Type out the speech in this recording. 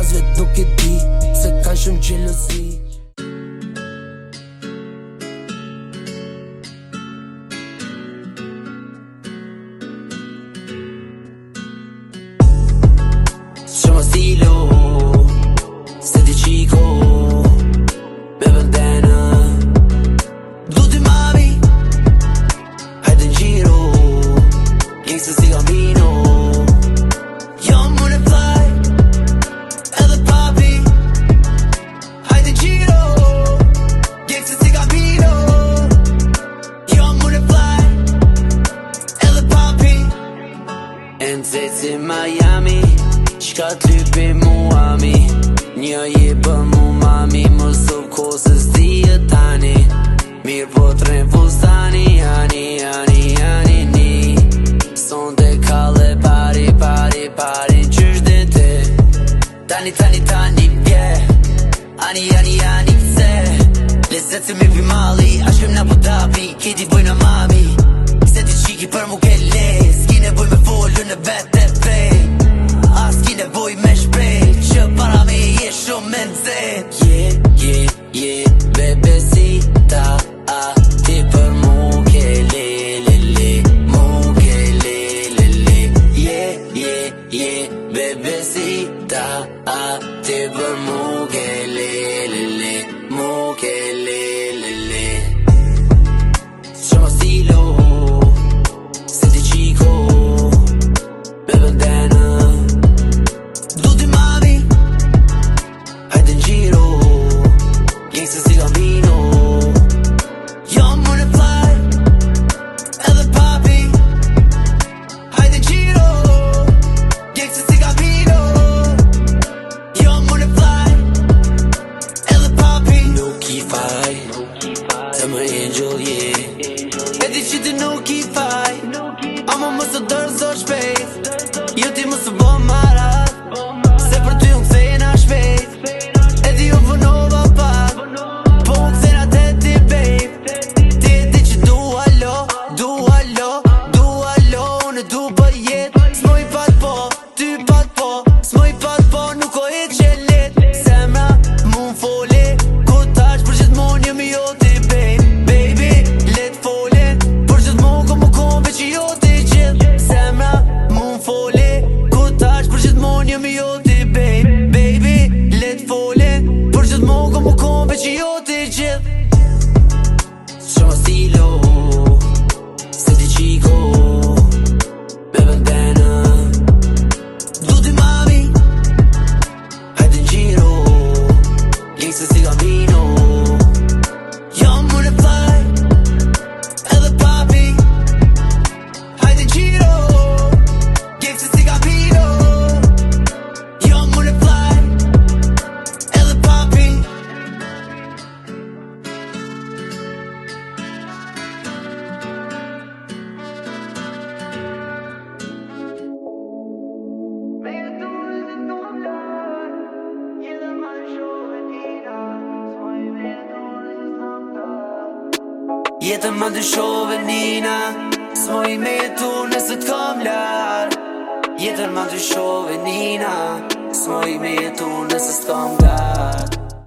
Аз ве докъде се кажем джелюзи Sono stilo, sedicico, bevo dana Dude mami, head in giro, gangsta si cammino Në të zetë si Miami Shka t'lypi mu ami Një je për mu mami Më sëp kosës ti e tani Mirë po të rëmë fustani Ani, ani, ani, ni Son të kalle pari, pari, pari Qysh dhe te Tani, tani, tani, pje Ani, ani, ani, pse Lezetë si mi give her more, get more, get jem i joti, baby Baby, let fole Për gjithë mogo më kompe që joti gjithë Qo stilo Qo stilo Jetë më dyshove nina S'moj me jetu nëse t'kom lart Jetë më dyshove nina S'moj me jetu nëse t'kom lart